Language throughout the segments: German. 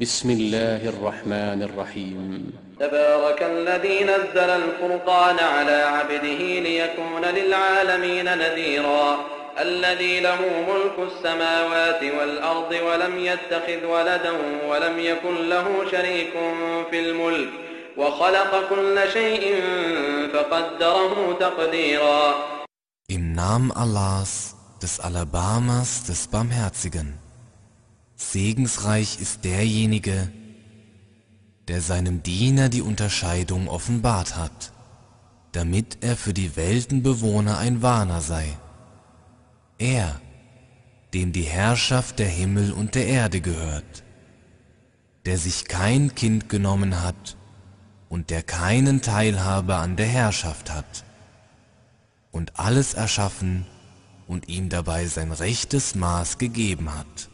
بسم الله الرحمن الرحيم. تبارك الذي نزل الفرقان على عبده ليكون للعالمين نذيرا. الذي له ملك السماوات والأرض ولم يتخذ ولدا ولم يكن له شريك في الملك. وخلق كل شيء فقدره تقديرا. Im Namen Allahs, des Alabamas, des Barmherzigen. Segensreich ist derjenige, der seinem Diener die Unterscheidung offenbart hat, damit er für die Weltenbewohner ein Warner sei. Er, dem die Herrschaft der Himmel und der Erde gehört, der sich kein Kind genommen hat und der keinen Teilhabe an der Herrschaft hat, und alles erschaffen und ihm dabei sein rechtes Maß gegeben hat.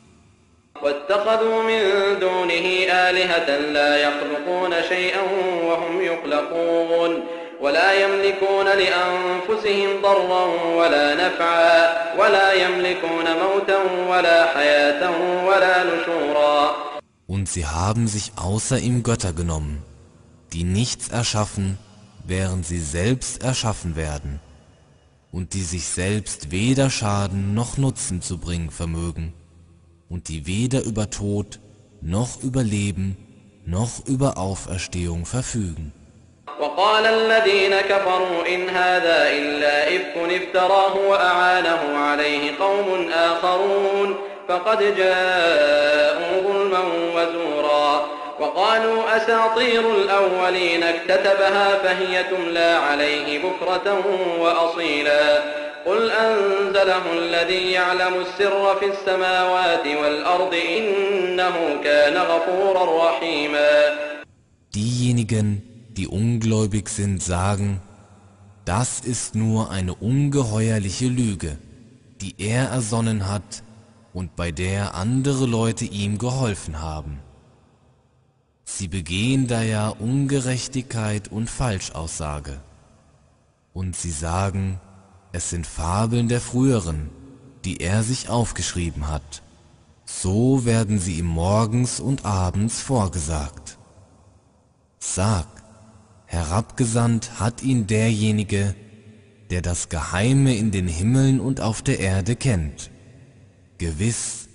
واتخذوا من دونه آلهة لا يخلقون شيئا وهم يخلقون ولا يملكون لأنفسهم ضرا ولا نفعا ولا يملكون موتا ولا حياة ولا نشورا Und sie haben sich außer ihm Götter genommen, die nichts erschaffen, während sie selbst erschaffen werden, und die sich selbst weder Schaden noch Nutzen zu bringen vermögen Und die weder über Tod noch über Leben noch über Auferstehung verfügen. وقال الذين كفروا إن هذا إلا إفك افتراه وأعانه عليه قوم آخرون فقد جاءوا ظلما وزورا وقالوا أساطير الأولين اكتتبها فهي تملى عليه بكرة وأصيلا قل أنزله الذي يعلم السر في السماوات والأرض إنه كان غفورا رحيما Diejenigen, die ungläubig sind, sagen, das ist nur eine ungeheuerliche Lüge, die er ersonnen hat und bei der andere Leute ihm geholfen haben. Sie begehen daher Ungerechtigkeit und Falschaussage. Und sie sagen, es sind Fabeln der früheren, die er sich aufgeschrieben hat. So werden sie ihm morgens und abends vorgesagt. Sag, herabgesandt hat ihn derjenige, der das Geheime in den Himmeln und auf der Erde kennt. Gewiss,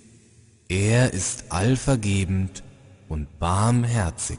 er ist allvergebend und barmherzig.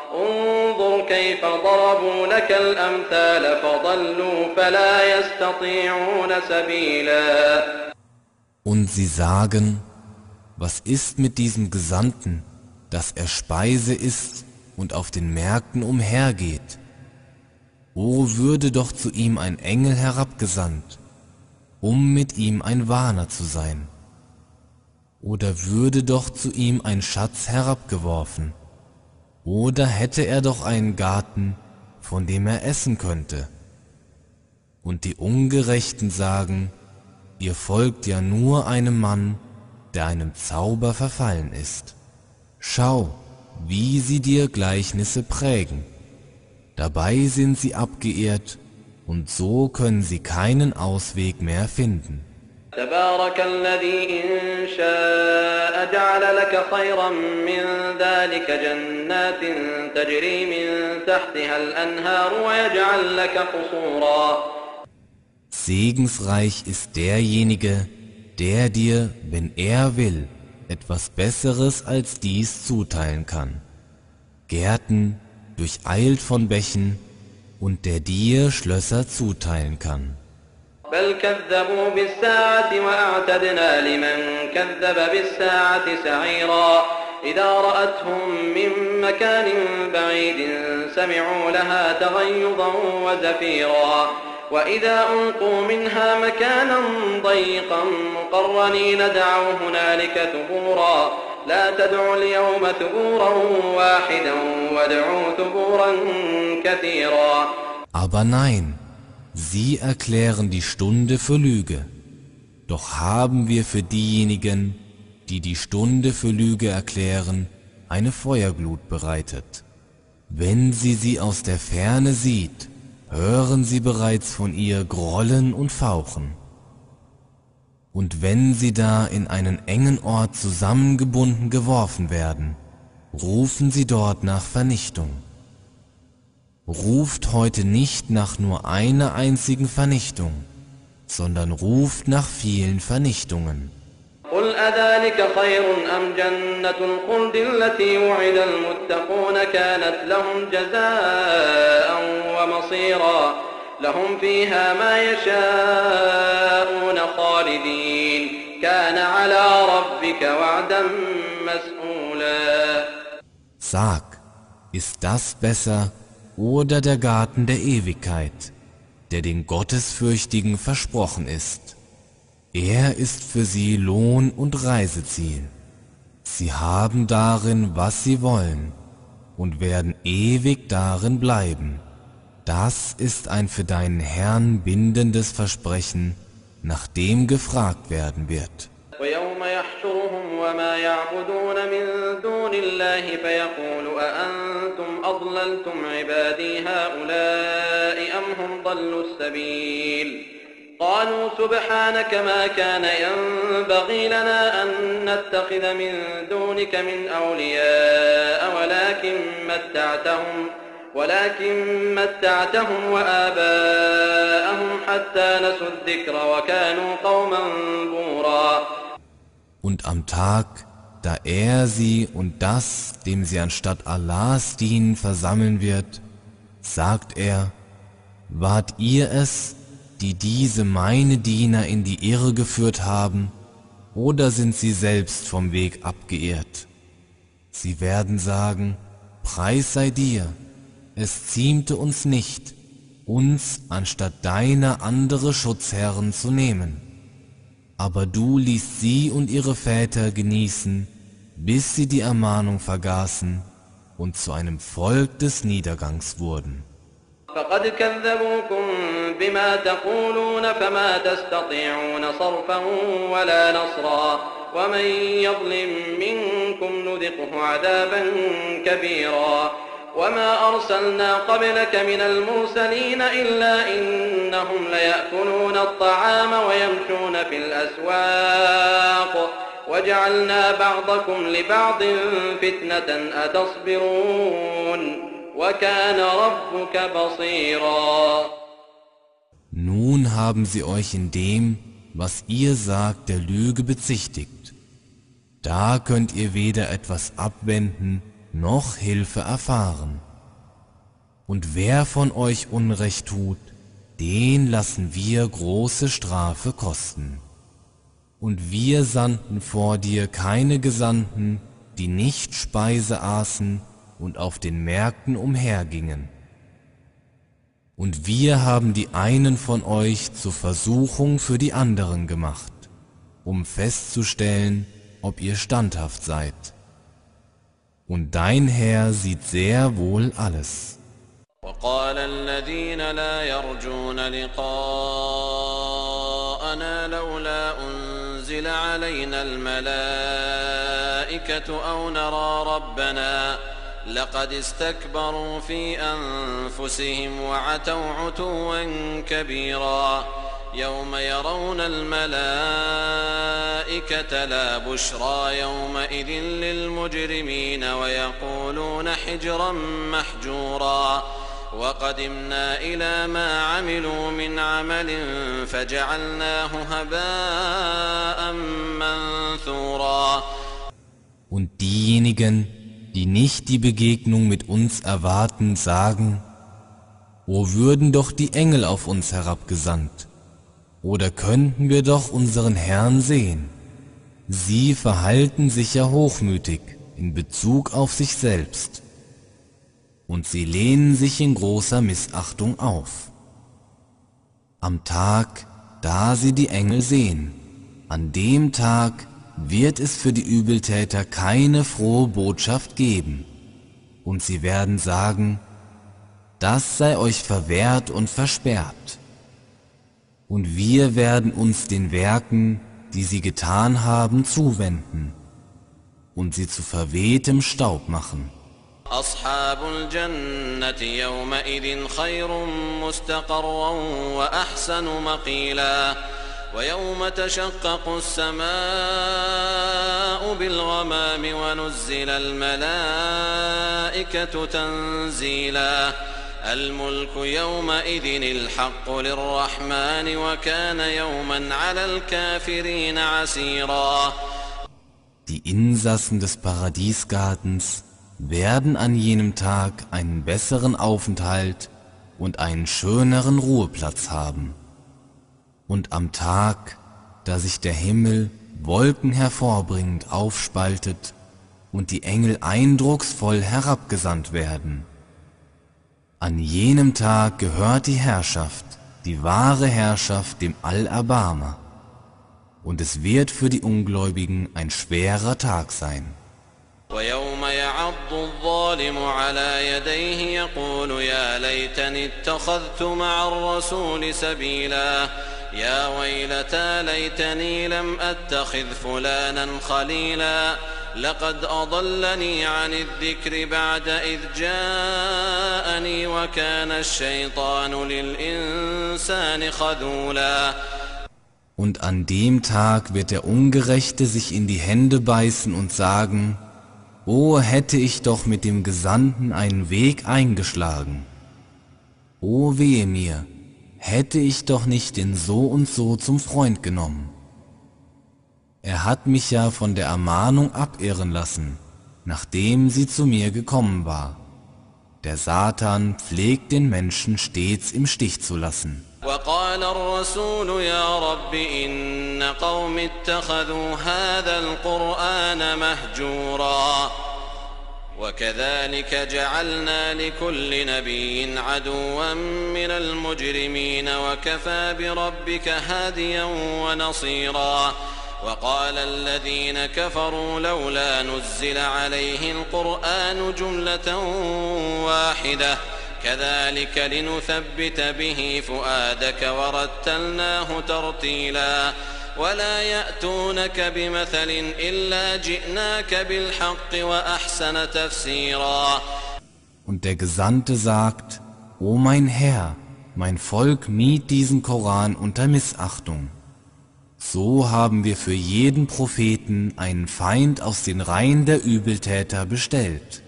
انظر كيف ضربوا لك الأمثال فضلوا فلا يستطيعون سبيلا Und sie sagen, was ist mit diesem Gesandten, dass er Speise isst und auf den Märkten umhergeht? O würde doch zu ihm ein Engel herabgesandt, um mit ihm ein Warner zu sein. Oder würde doch zu ihm ein Schatz herabgeworfen, oder hätte er doch einen Garten, von dem er essen könnte. Und die Ungerechten sagen, ihr folgt ja nur einem Mann, der einem Zauber verfallen ist. Schau, wie sie dir Gleichnisse prägen. Dabei sind sie abgeehrt und so können sie keinen Ausweg mehr finden. تبارك الذي إن شاء جعل لك خيرا من ذلك جنات تجري من تحتها الأنهار ويجعل لك قصورا Segensreich ist derjenige, der dir, wenn er will, etwas Besseres als dies zuteilen kann. Gärten, durcheilt von Bächen, und der dir Schlösser zuteilen kann. بل كذبوا بالساعة وأعتدنا لمن كذب بالساعة سعيرا. إذا رأتهم من مكان بعيد سمعوا لها تغيظا وزفيرا. وإذا ألقوا منها مكانا ضيقا مقرنين دعوا هنالك ثبورا. لا تدعوا اليوم ثبورا واحدا وادعوا ثبورا كثيرا. Aber nein, sie erklären die Stunde für Lüge. Doch haben wir für diejenigen, die die Stunde für Lüge erklären, eine Feuerglut bereitet. Wenn sie sie aus der Ferne sieht, hören sie bereits von ihr Grollen und Fauchen. Und wenn sie da in einen engen Ort zusammengebunden geworfen werden, rufen sie dort nach Vernichtung Ruft heute nicht nach nur einer einzigen Vernichtung, sondern ruft nach vielen Vernichtungen. قل أذلك خير أم جنة الخلد التي وعد المتقون كانت لهم جزاء ومصيرا لهم فيها ما يشاءون خالدين كان على ربك وعدا مسئولا Sag, ist das besser oder der Garten der Ewigkeit, der den Gottesfürchtigen versprochen ist? Er ist für sie Lohn und Reiseziel. Sie haben darin, was sie wollen und werden ewig darin bleiben. Das ist ein für deinen Herrn bindendes Versprechen, nach dem gefragt werden wird. ويوم يحشرهم وما يعبدون من دون الله فيقول أأنتم أضللتم عبادي هؤلاء أم هم ضلوا السبيل؟ قالوا سبحانك ما كان ينبغي لنا أن نتخذ من دونك من أولياء ولكن متعتهم ولكن متعتهم وآباءهم حتى نسوا الذكر وكانوا قوما بورا. Und am Tag, da er sie und das, dem sie anstatt Allahs dienen, versammeln wird, sagt er, wart ihr es, die diese meine Diener in die Irre geführt haben, oder sind sie selbst vom Weg abgeirrt? Sie werden sagen, Preis sei dir, es ziemte uns nicht, uns anstatt deiner andere Schutzherren zu nehmen Aber du ließt sie und ihre Väter genießen, bis sie die Ermahnung vergaßen und zu einem Volk des Niedergangs wurden. فقد كذبوكم بما تقولون فما تستطيعون صرفا ولا نصرا ومن يظلم منكم نذقه عذابا كبيرا وما أرسلنا قبلك من المرسلين إلا إنهم ليأكلون الطعام ويمشون في الأسواق وجعلنا بعضكم لبعض فتنة أتصبرون وكان ربك بصيرا Nun haben sie euch in dem, was ihr sagt, der Lüge bezichtigt. Da könnt ihr weder etwas abwenden, noch Hilfe erfahren. Und wer von euch Unrecht tut, den lassen wir große Strafe kosten. Und wir sandten vor dir keine Gesandten, die nicht Speise aßen und auf den Märkten umhergingen. Und wir haben die einen von euch zur Versuchung für die anderen gemacht, um festzustellen, ob ihr standhaft seid. Und dein Herr sieht sehr wohl alles. وقال الذين لا يرجون لقاءنا لولا أنزل علينا الملائكة أو نرى ربنا لقد استكبروا في أنفسهم وعتوا عتوا كبيرا يوم يرون الملائكة لا بشرى يومئذ للمجرمين ويقولون حجرا محجورا وقدمنا إلى ما عملوا من عمل فجعلناه هباء منثورا Und diejenigen, die nicht die Begegnung mit uns erwarten, sagen, O würden doch die Engel auf uns herabgesandt, oder könnten wir doch unseren Herrn sehen. Sie verhalten sich ja hochmütig in Bezug auf sich selbst, und sie lehnen sich in großer Missachtung auf. Am Tag, da sie die Engel sehen, an dem Tag wird es für die Übeltäter keine frohe Botschaft geben, und sie werden sagen, das sei euch verwehrt und versperrt Und wir werden uns den Werken, die sie getan haben, zuwenden und sie zu verwehtem Staub machen. أصحاب الجنة يومئذ خير مستقرا وأحسن مقيلا ويوم تشقق السماء بالغمام ونزل الملائكة تنزيلا الملك يومئذ الحق للرحمن وكان يوما على الكافرين عسيرا Die Insassen des Paradiesgartens werden an jenem Tag einen besseren Aufenthalt und einen schöneren Ruheplatz haben. Und am Tag, da sich der Himmel Wolken hervorbringend aufspaltet und die Engel eindrucksvoll herabgesandt werden. An jenem Tag gehört die Herrschaft, die wahre Herrschaft dem Allerbarmer. Und es wird für die Ungläubigen ein schwerer Tag sein. ويوم يعض الظالم على يديه يقول يا ليتني اتخذت مع الرسول سبيلا يا ويلتى ليتني لم اتخذ فلانا خليلا لقد اضلني عن الذكر بعد اذ جاءني وكان الشيطان للانسان خذولا Und an dem Tag wird der Ungerechte sich in die Hände beißen und sagen, O hätte ich doch mit dem Gesandten einen Weg eingeschlagen. O wehe mir, hätte ich doch nicht den so und so zum Freund genommen. Er hat mich ja von der Ermahnung abirren lassen, nachdem sie zu mir gekommen war. Der Satan pflegt den Menschen stets im Stich zu lassen. وقال الرسول يا رب إن قوم اتخذوا هذا القرآن مهجورا وكذلك جعلنا لكل نبي عدوا من المجرمين وكفى بربك هاديا ونصيرا وقال الذين كفروا لولا نزل عليه القرآن جملة واحدة. كذلك لنثبت به فؤادك ورتلناه ترتيلا. ولا يأتونك بمثل إلا جئناك بالحق وأحسن تفسيرا. Und der Gesandte sagt, O mein Herr, mein Volk mied diesen Koran unter Missachtung. So haben wir für jeden Propheten einen Feind aus den Reihen der Übeltäter bestellt.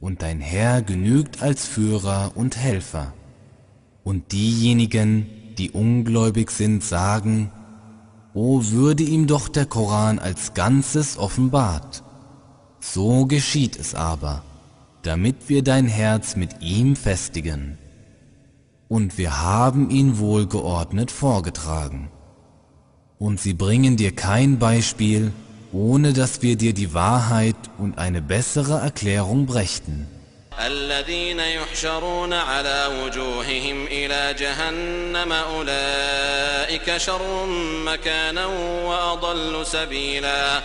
Und dein Herr genügt als Führer und Helfer. Und diejenigen, die ungläubig sind, sagen, O würde ihm doch der Koran als Ganzes offenbart. So geschieht es aber, damit wir dein Herz mit ihm festigen. Und wir haben ihn wohlgeordnet vorgetragen Und sie bringen dir kein Beispiel, ohne dass wir dir die Wahrheit und eine bessere Erklärung brächten. الذين يحشرون على وجوههم إلى جهنم أولئك شر مكانا وأضل سبيلا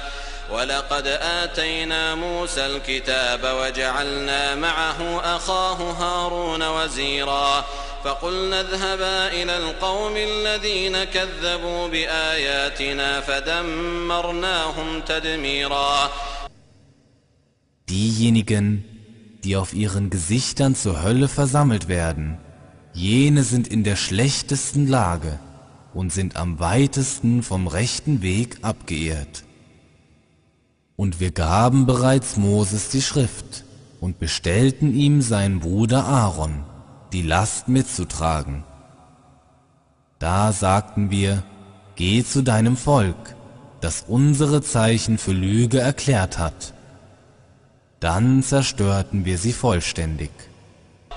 ولقد آتينا موسى الكتاب وجعلنا معه أخاه هارون وزيرا فقلنا اذهبا إلى القوم الذين كذبوا بآياتنا فدمرناهم تدميرا Diejenigen, die auf ihren Gesichtern zur Hölle versammelt werden, jene sind in der schlechtesten Lage und sind am weitesten vom rechten Weg abgeehrt. Und wir gaben bereits Moses die Schrift und bestellten ihm seinen Bruder Aaron, die Last mitzutragen. Da sagten wir, geh zu deinem Volk, das unsere Zeichen für Lüge erklärt hat. Dann zerstörten wir sie vollständig.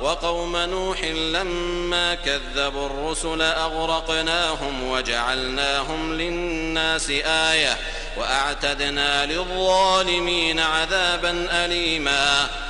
وقوم نوح لما كذبوا الرسل أغرقناهم وجعلناهم للناس آية وأعتدنا للظالمين عذابا أليما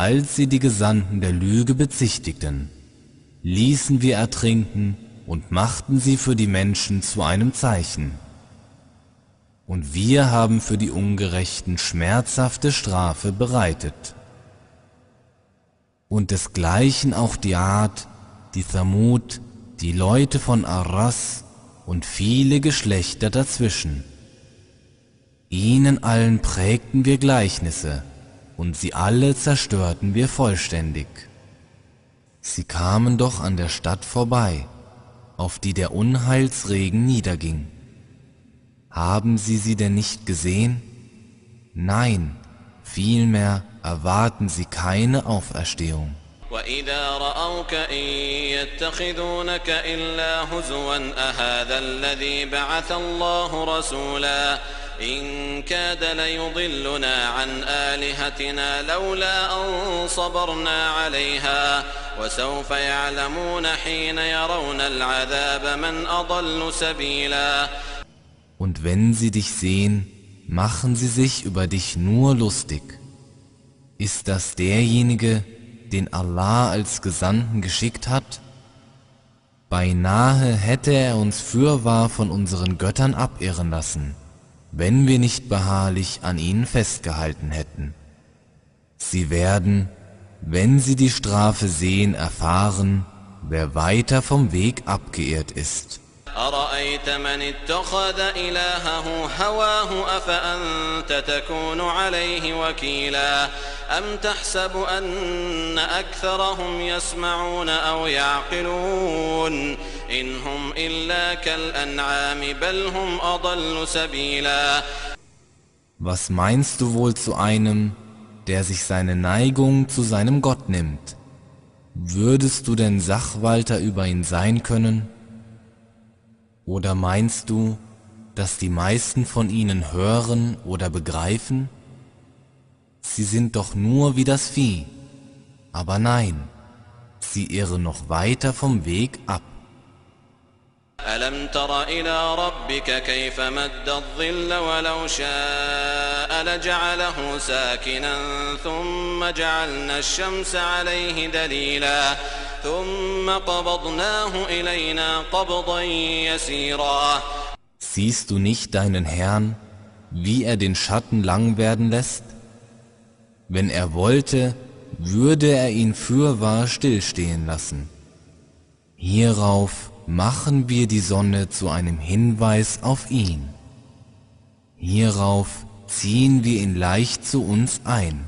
als sie die Gesandten der Lüge bezichtigten, ließen wir ertrinken und machten sie für die Menschen zu einem Zeichen. Und wir haben für die Ungerechten schmerzhafte Strafe bereitet. Und desgleichen auch die Art, die Thamud, die Leute von Arras und viele Geschlechter dazwischen. Ihnen allen prägten wir Gleichnisse, und sie alle zerstörten wir vollständig. Sie kamen doch an der Stadt vorbei, auf die der Unheilsregen niederging. Haben Sie sie denn nicht gesehen? Nein, vielmehr erwarten sie keine Auferstehung. وإذا رأوك إن يتخذونك إلا هزوا أهذا الذي بعث الله رسولا إن كاد ليضلنا عن آلهتنا لولا أن صبرنا عليها وسوف يعلمون حين يرون العذاب من أضل سبيلا Und wenn sie dich sehen, machen sie sich über dich nur lustig. Ist das derjenige, den Allah als Gesandten geschickt hat? Beinahe hätte er uns fürwahr von unseren Göttern abirren lassen, wenn wir nicht beharrlich an ihnen festgehalten hätten. Sie werden, wenn sie die Strafe sehen, erfahren, wer weiter vom Weg abgeirrt ist. أرأيت من اتخذ إلهه هواه أفأنت تكون عليه وكيلا أم تحسب أن أكثرهم يسمعون أو يعقلون إن هم إلا كالأنعام بل هم أضل سبيلا Was meinst du wohl zu einem, der sich seine Neigung zu seinem Gott nimmt? Würdest du denn Sachwalter über ihn sein können? Oder meinst du, dass die meisten von ihnen hören oder begreifen? Sie sind doch nur wie das Vieh. Aber nein, sie irren noch weiter vom Weg ab. ألم تر إلى ربك كيف مد الظل ولو شاء لجعله ساكنا ثم جعلنا الشمس عليه دليلا ثم قبضناه إلينا قبضا يسيرا Siehst du nicht deinen Herrn, wie er den Schatten lang werden lässt? Wenn er wollte, würde er ihn fürwahr stillstehen lassen. Hierauf machen wir die Sonne zu einem Hinweis auf ihn. Hierauf ziehen wir ihn leicht zu uns ein.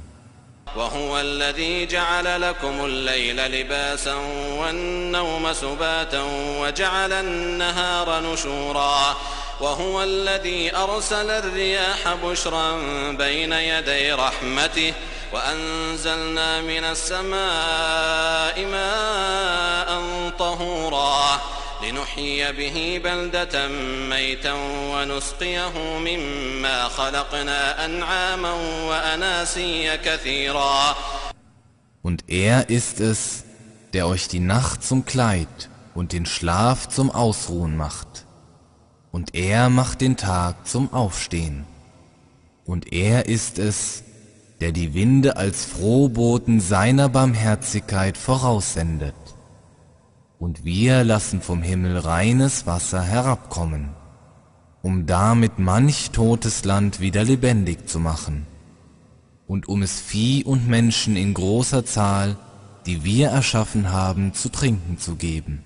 وهو الذي جعل لكم الليل لباسا والنوم سباتا وجعل النهار نشورا وهو الذي أرسل الرياح بشرا بين يدي رحمته وأنزلنا من السماء ماء طهورا لنحيي به بلدة ميتا ونسقيه مما خلقنا أنعاما وأناسيا كثيرا Und er ist es, der euch die Nacht zum Kleid und den Schlaf zum Ausruhen macht. Und er macht den Tag zum Aufstehen. Und er ist es, der die Winde als Frohboten seiner Barmherzigkeit voraussendet. Und wir lassen vom Himmel reines Wasser herabkommen, um damit manch totes Land wieder lebendig zu machen, und um es Vieh und Menschen in großer Zahl, die wir erschaffen haben, zu trinken zu geben.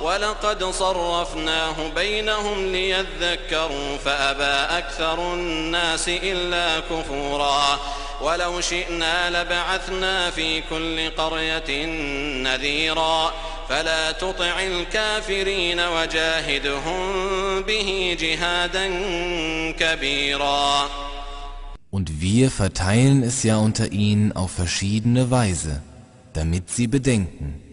ولقد صرفناه بينهم ليذكروا فأبى أكثر الناس إلا كفورا ولو شئنا لبعثنا في كل قرية نذيرا فلا تطع الكافرين وجاهدهم به جهادا كبيرا Und wir verteilen es ja unter ihnen auf verschiedene Weise, damit sie bedenken.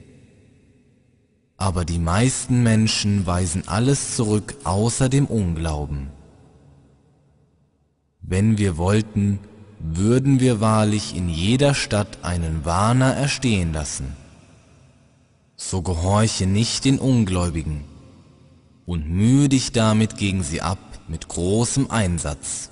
Aber die meisten Menschen weisen alles zurück außer dem Unglauben. Wenn wir wollten, würden wir wahrlich in jeder Stadt einen Warner erstehen lassen. So gehorche nicht den Ungläubigen und mühe dich damit gegen sie ab mit großem Einsatz.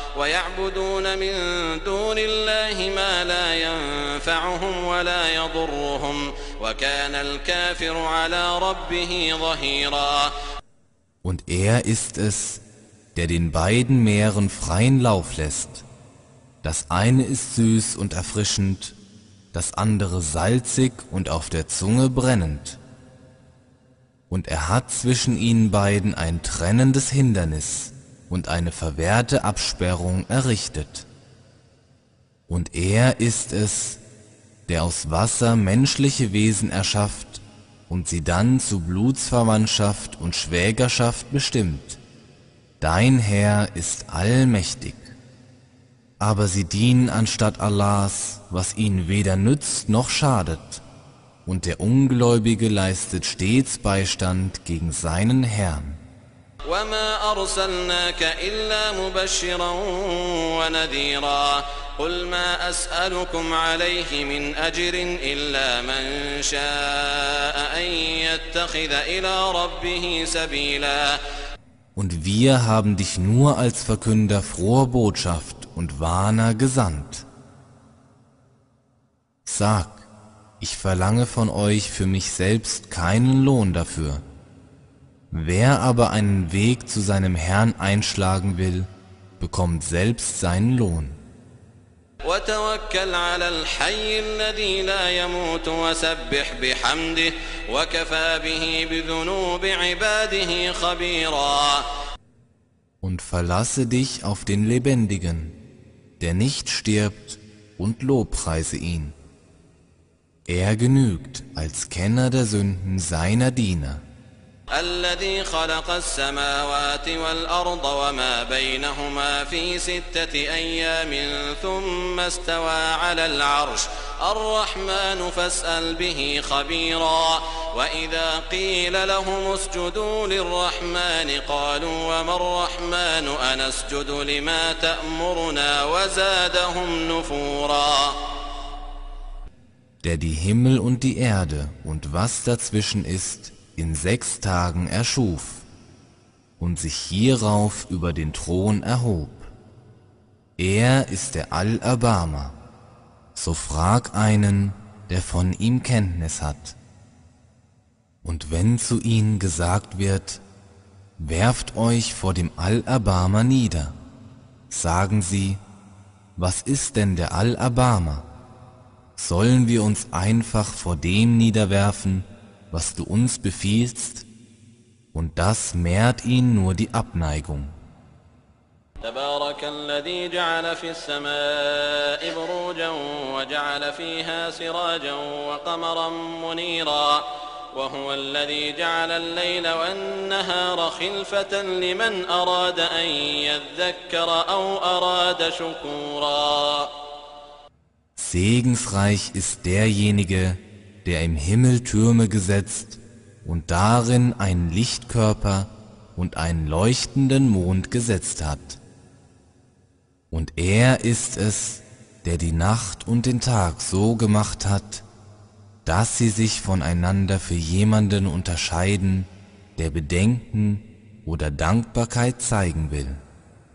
ويعبدون من دون الله ما لا ينفعهم ولا يضرهم وكان الكافر على ربه ظهيرا Und er ist es, der den beiden Meeren freien Lauf lässt. Das eine ist süß und erfrischend, das andere salzig und auf der Zunge brennend. Und er hat zwischen ihnen beiden ein trennendes Hindernis und eine verwehrte Absperrung errichtet. Und er ist es, der aus Wasser menschliche Wesen erschafft und sie dann zu Blutsverwandtschaft und Schwägerschaft bestimmt. Dein Herr ist allmächtig. Aber sie dienen anstatt Allahs, was ihnen weder nützt noch schadet. Und der Ungläubige leistet stets Beistand gegen seinen Herrn. وما أرسلناك إلا مبشرا ونذيرا قل ما أسألكم عليه من أجر إلا من شاء أن يتخذ إلى ربه سبيلا Und wir haben dich nur als Verkünder froher Botschaft und Warner gesandt. Sag, ich verlange von euch für mich selbst keinen Lohn dafür. Wer aber einen Weg zu seinem Herrn einschlagen will, bekommt selbst seinen Lohn. وتوكل على الحي الذي لا يموت وسبح بحمده وكفى به بذنوب عباده خبيرا Und verlasse dich auf den Lebendigen, der nicht stirbt, und lobpreise ihn. Er genügt als Kenner der Sünden seiner Diener. الذي خلق السماوات والأرض وما بينهما في ستة أيام ثم استوى على العرش. الرحمن فاسأل به خبيرا. وإذا قيل لهم اسجدوا للرحمن قالوا وما الرحمن؟ أنسجد لما تأمرنا وزادهم نفورا. Der die Himmel und die Erde und was dazwischen ist, in sechs Tagen erschuf und sich hierauf über den Thron erhob. Er ist der Allerbarmer, so frag einen, der von ihm Kenntnis hat. Und wenn zu ihnen gesagt wird, werft euch vor dem Allerbarmer nieder, sagen sie, was ist denn der Allerbarmer? Sollen wir uns einfach vor dem niederwerfen, was du uns befiehlst, und das mehrt ihn nur die Abneigung. تبارك الذي جعل في السماء بروجا وجعل فيها سراجا وقمرا منيرا وهو الذي جعل الليل والنهار خلفة لمن أراد أن يذكر أو أراد شكورا Segensreich ist derjenige, der im Himmel Türme gesetzt und darin einen Lichtkörper und einen leuchtenden Mond gesetzt hat. Und er ist es, der die Nacht und den Tag so gemacht hat, dass sie sich voneinander für jemanden unterscheiden, der Bedenken oder Dankbarkeit zeigen will.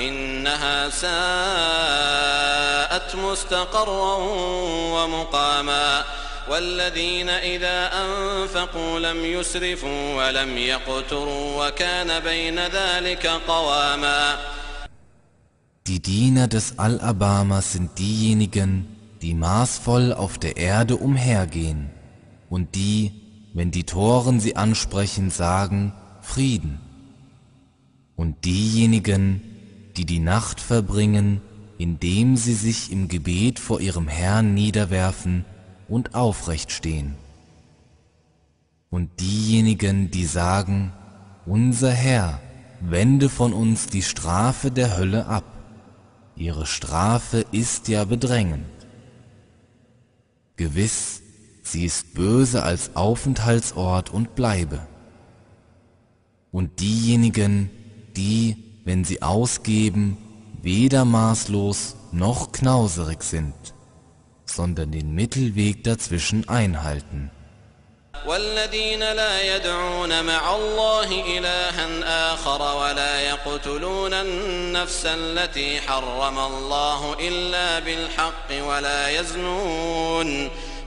إنها ساءت مستقرا ومقاما والذين إذا أنفقوا لم يسرفوا ولم يقتروا وكان بين ذلك قواما Die Diener des Al-Abamas sind diejenigen, die maßvoll auf der Erde umhergehen und die, wenn die Toren sie ansprechen, sagen Frieden. Und diejenigen, die die Nacht verbringen, indem sie sich im Gebet vor ihrem Herrn niederwerfen und aufrecht stehen. Und diejenigen, die sagen, unser Herr, wende von uns die Strafe der Hölle ab. Ihre Strafe ist ja bedrängend. Gewiss, sie ist böse als Aufenthaltsort und Bleibe. Und diejenigen, die, wenn sie ausgeben, weder maßlos noch knauserig sind, sondern den Mittelweg dazwischen einhalten. والذين لا يدعون مع الله إلها آخر ولا يقتلون النفس التي حرم الله إلا بالحق ولا يزنون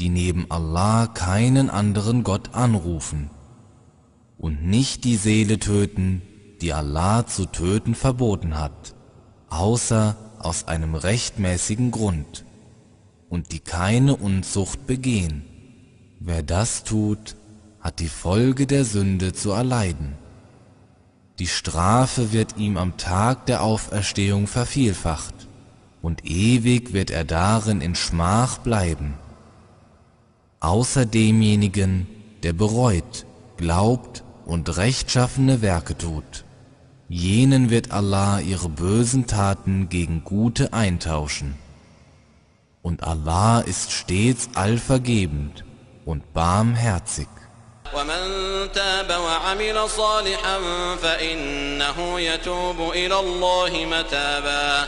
die neben Allah keinen anderen Gott anrufen und nicht die Seele töten, die Allah zu töten verboten hat, außer aus einem rechtmäßigen Grund und die keine Unzucht begehen. Wer das tut, hat die Folge der Sünde zu erleiden. Die Strafe wird ihm am Tag der Auferstehung vervielfacht, und ewig wird er darin in Schmach bleiben Außer demjenigen, der bereut, glaubt und rechtschaffene Werke tut. Jenen wird Allah ihre bösen Taten gegen gute eintauschen und Allah ist stets allvergebend und barmherzig. ومن تاب وعمل صالحا فإنه يتوب إلى الله متابا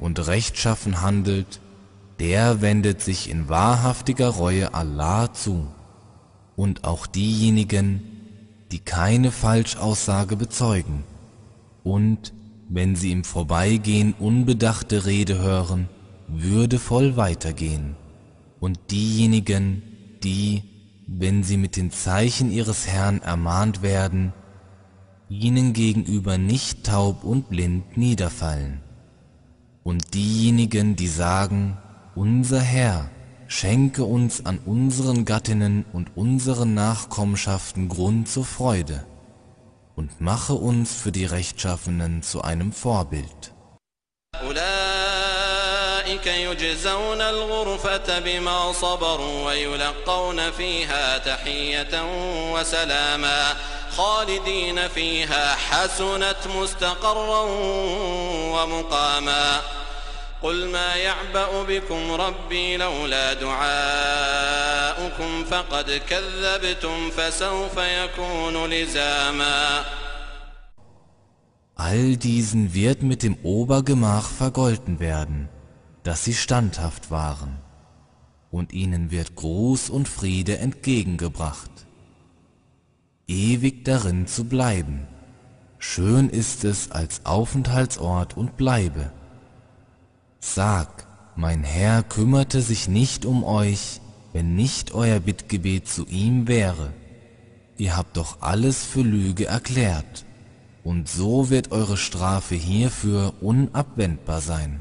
und rechtschaffen handelt, der wendet sich in wahrhaftiger Reue Allah zu. Und auch diejenigen, die keine Falschaussage bezeugen und wenn sie im Vorbeigehen unbedachte Rede hören, würdevoll weitergehen. Und diejenigen, die, wenn sie mit den Zeichen ihres Herrn ermahnt werden, ihnen gegenüber nicht taub und blind niederfallen Und diejenigen, die sagen, unser Herr, schenke uns an unseren Gattinnen und unseren Nachkommenschaften Grund zur Freude und mache uns für die Rechtschaffenen zu einem Vorbild. أولئك يجزون الغرفة بما صبروا ويلقون فيها تحية وسلاما خالدين فيها حسنت مستقرا ومقاما قل ما يعبأ بكم ربي لولا دعاؤكم فقد كذبتم فسوف يكون لزاما All diesen wird mit dem Obergemach vergolten werden, dass sie standhaft waren, und ihnen wird Gruß und Friede entgegengebracht. Ewig darin zu bleiben, schön ist es als Aufenthaltsort und Bleibe. Sag, mein Herr kümmerte sich nicht um euch, wenn nicht euer Bittgebet zu ihm wäre. Ihr habt doch alles für Lüge erklärt, und so wird eure Strafe hierfür unabwendbar sein.